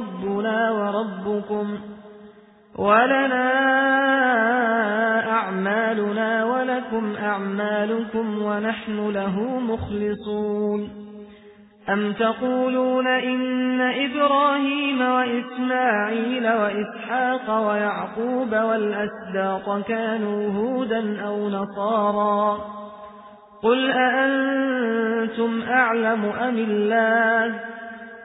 ربنا وربكم ولنا أعمالنا ولكم أعمالكم ونحن له مخلصون أم تقولون إن إبراهيم وإسماعيل وإسحاق ويعقوب والأسباط كانوا هودا أو نصارا قل أأنتم أعلم أم الله